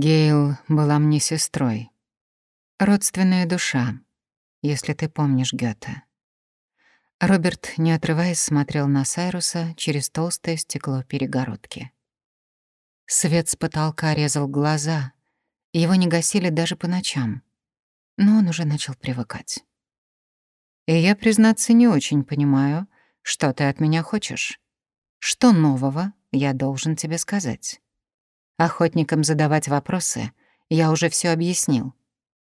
Гейл была мне сестрой. Родственная душа, если ты помнишь Гёте. Роберт, не отрываясь, смотрел на Сайруса через толстое стекло перегородки. Свет с потолка резал глаза, его не гасили даже по ночам, но он уже начал привыкать. И я, признаться, не очень понимаю, что ты от меня хочешь. Что нового я должен тебе сказать? Охотникам задавать вопросы я уже все объяснил.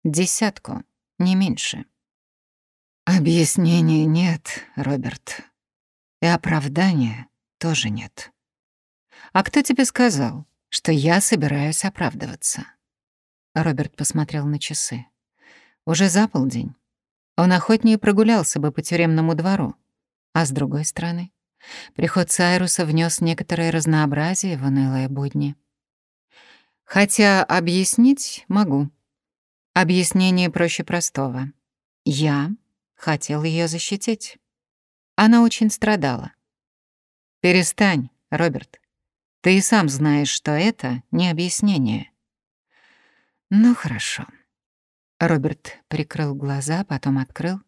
Десятку, не меньше. Объяснений нет, Роберт. И оправдания тоже нет. А кто тебе сказал, что я собираюсь оправдываться? Роберт посмотрел на часы. Уже за полдень. Он охотнее прогулялся бы по тюремному двору. А с другой стороны, приход Сайруса внес некоторое разнообразие в унылые будни. Хотя объяснить могу. Объяснение проще простого. Я хотел ее защитить. Она очень страдала. Перестань, Роберт. Ты и сам знаешь, что это не объяснение. Ну хорошо. Роберт прикрыл глаза, потом открыл.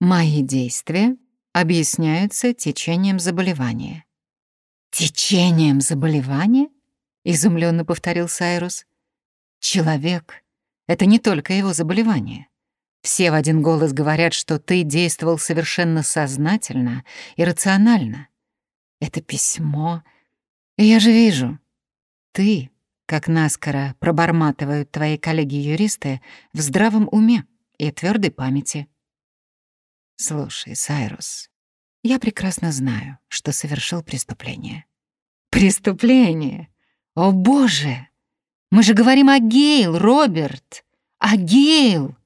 Мои действия объясняются течением заболевания. Течением заболевания? Изумленно повторил Сайрус. Человек — это не только его заболевание. Все в один голос говорят, что ты действовал совершенно сознательно и рационально. Это письмо. Я же вижу. Ты, как наскоро проборматывают твои коллеги-юристы, в здравом уме и твердой памяти. Слушай, Сайрус, я прекрасно знаю, что совершил преступление. Преступление? «О, Боже! Мы же говорим о Гейл, Роберт! О Гейл!»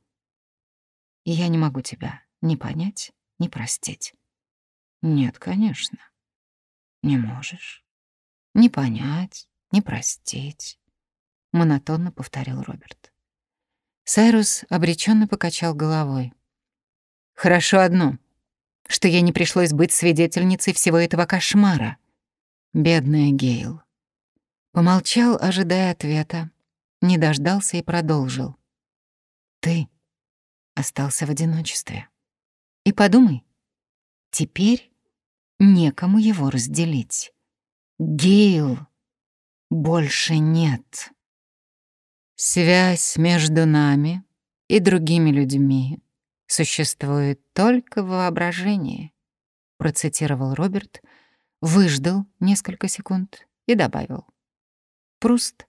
И я не могу тебя ни понять, ни простить. Нет, конечно. Не можешь. Ни понять, ни простить. Монотонно повторил Роберт. Сайрус обреченно покачал головой. Хорошо одно, что я не пришлось быть свидетельницей всего этого кошмара. Бедная Гейл. Помолчал, ожидая ответа, не дождался и продолжил. «Ты остался в одиночестве. И подумай, теперь некому его разделить. Гейл больше нет. Связь между нами и другими людьми существует только в воображении», процитировал Роберт, выждал несколько секунд и добавил. Пруст.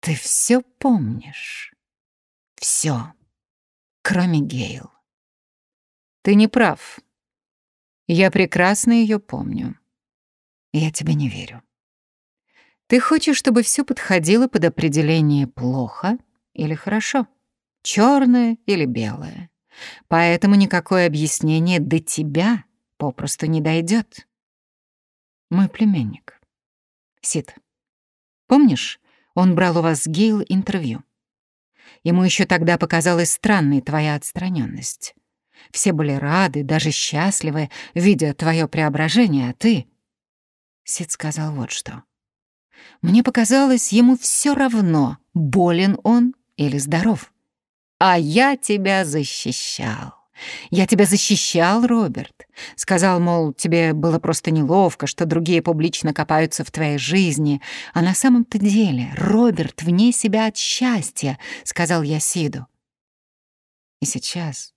Ты все помнишь. Все, кроме Гейл. Ты не прав. Я прекрасно ее помню. Я тебе не верю. Ты хочешь, чтобы все подходило под определение плохо или хорошо, черное или белое. Поэтому никакое объяснение до тебя попросту не дойдет. Мой племянник. Сид, Помнишь, он брал у вас Гейл интервью? Ему еще тогда показалась странной твоя отстраненность. Все были рады, даже счастливы, видя твое преображение, а ты... Сид сказал вот что. Мне показалось, ему все равно, болен он или здоров. А я тебя защищал. Я тебя защищал, Роберт. Сказал, мол, тебе было просто неловко, что другие публично копаются в твоей жизни. А на самом-то деле Роберт вне себя от счастья, сказал я Сиду. И сейчас...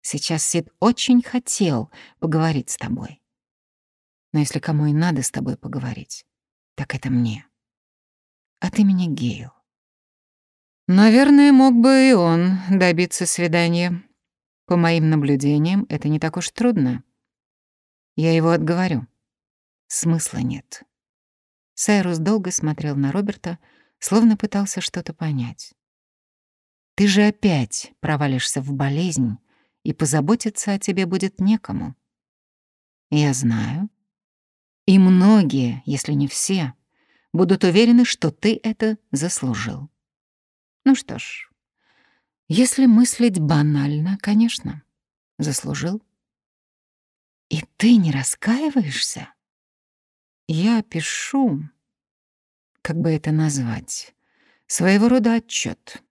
Сейчас Сид очень хотел поговорить с тобой. Но если кому и надо с тобой поговорить, так это мне. От имени Гейл. Наверное, мог бы и он добиться свидания. По моим наблюдениям, это не так уж трудно. Я его отговорю. Смысла нет. Сайрус долго смотрел на Роберта, словно пытался что-то понять. Ты же опять провалишься в болезнь, и позаботиться о тебе будет некому. Я знаю. И многие, если не все, будут уверены, что ты это заслужил. Ну что ж, если мыслить банально, конечно, заслужил. И ты не раскаиваешься? Я пишу. как бы это назвать, своего рода отчет.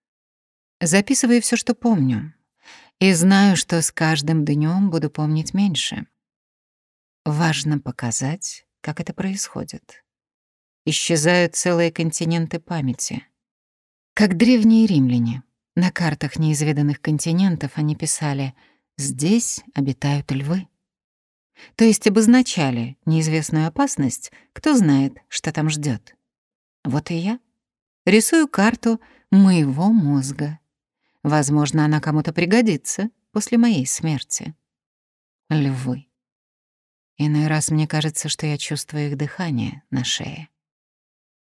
Записываю все, что помню, и знаю, что с каждым днем буду помнить меньше. Важно показать, как это происходит. Исчезают целые континенты памяти. Как древние римляне. На картах неизведанных континентов они писали «Здесь обитают львы». То есть обозначали неизвестную опасность, кто знает, что там ждет. Вот и я рисую карту моего мозга. Возможно, она кому-то пригодится после моей смерти. Львы. Иной раз мне кажется, что я чувствую их дыхание на шее.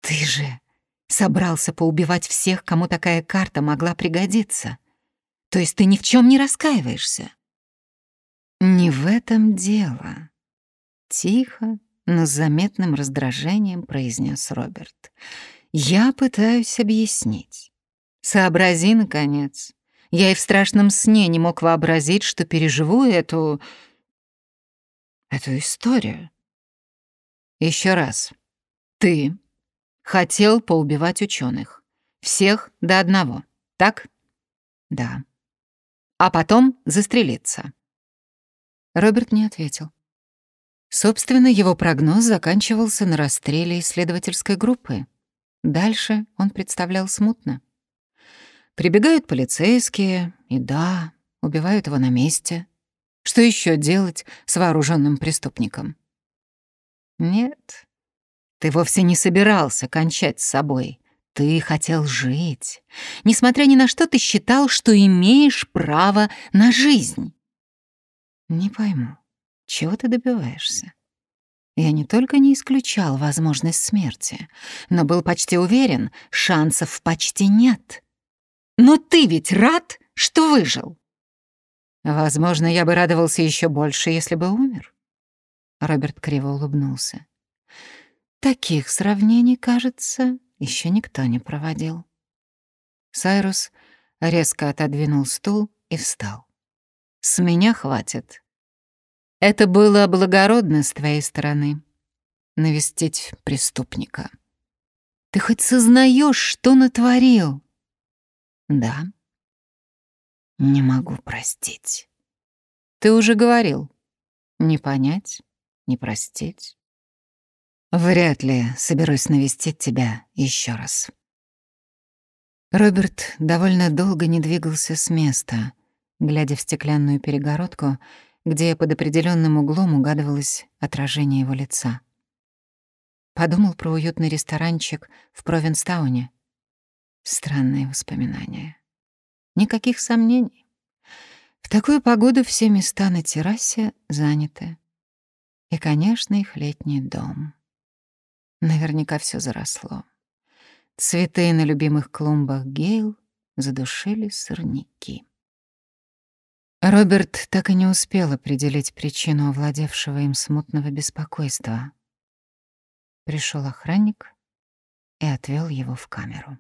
Ты же собрался поубивать всех, кому такая карта могла пригодиться. То есть ты ни в чем не раскаиваешься? Не в этом дело. Тихо, но с заметным раздражением произнес Роберт. Я пытаюсь объяснить. Сообрази, наконец. Я и в страшном сне не мог вообразить, что переживу эту... эту историю. Еще раз. Ты хотел поубивать ученых. Всех до одного, так? Да. А потом застрелиться. Роберт не ответил. Собственно, его прогноз заканчивался на расстреле исследовательской группы. Дальше он представлял смутно. Прибегают полицейские, и да, убивают его на месте. Что еще делать с вооруженным преступником? Нет, ты вовсе не собирался кончать с собой. Ты хотел жить. Несмотря ни на что, ты считал, что имеешь право на жизнь. Не пойму, чего ты добиваешься? Я не только не исключал возможность смерти, но был почти уверен, шансов почти нет. Но ты ведь рад, что выжил? Возможно, я бы радовался еще больше, если бы умер. Роберт криво улыбнулся. Таких сравнений, кажется, еще никто не проводил. Сайрус резко отодвинул стул и встал. С меня хватит. Это было благородно с твоей стороны — навестить преступника. Ты хоть сознаешь, что натворил? Да. Не могу простить. Ты уже говорил. Не понять, не простить. Вряд ли соберусь навестить тебя еще раз. Роберт довольно долго не двигался с места — глядя в стеклянную перегородку, где под определенным углом угадывалось отражение его лица. Подумал про уютный ресторанчик в Провинстауне. Странные воспоминания. Никаких сомнений. В такую погоду все места на террасе заняты. И, конечно, их летний дом. Наверняка все заросло. Цветы на любимых клумбах Гейл задушили сорняки. Роберт так и не успел определить причину овладевшего им смутного беспокойства. Пришел охранник и отвел его в камеру.